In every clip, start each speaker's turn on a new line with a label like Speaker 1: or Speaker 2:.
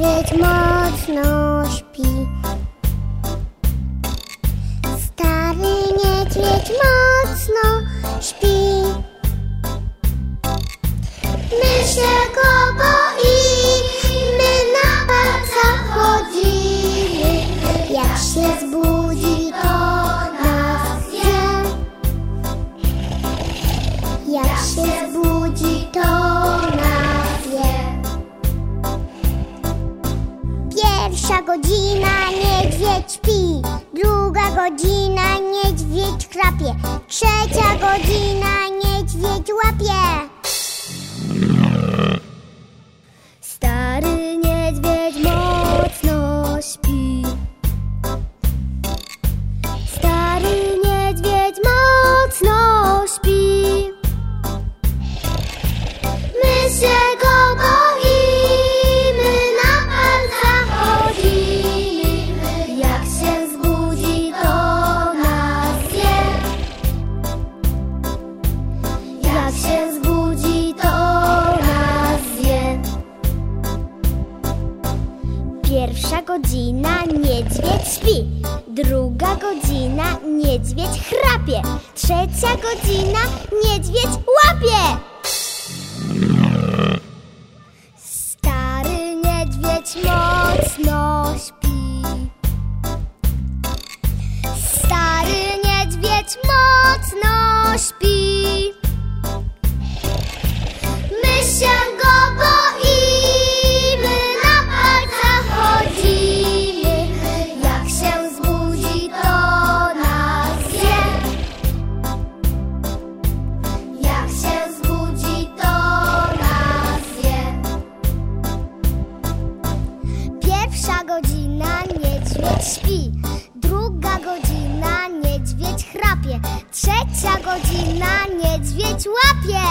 Speaker 1: niedźwiedź mocno śpi. Pierwsza godzina niedźwiedź śpi, druga godzina niedźwiedź chrapie, trzecia godzina Pierwsza godzina niedźwiedź śpi, druga godzina niedźwiedź chrapie, trzecia godzina niedźwiedź łapie. Stary niedźwiedź mocno śpi. Stary niedźwiedź mocno śpi. Trzecia godzina, niedźwiedź łapie.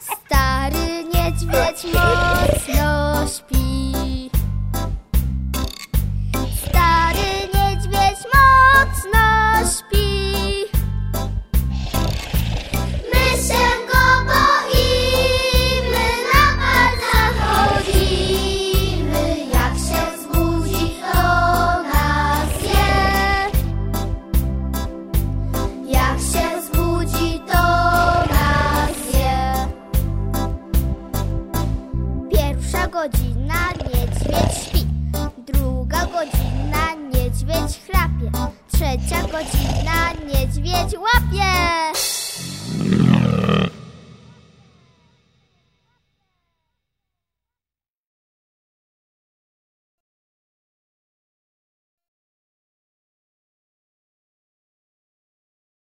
Speaker 1: Stary niedźwiedź mocno śpi.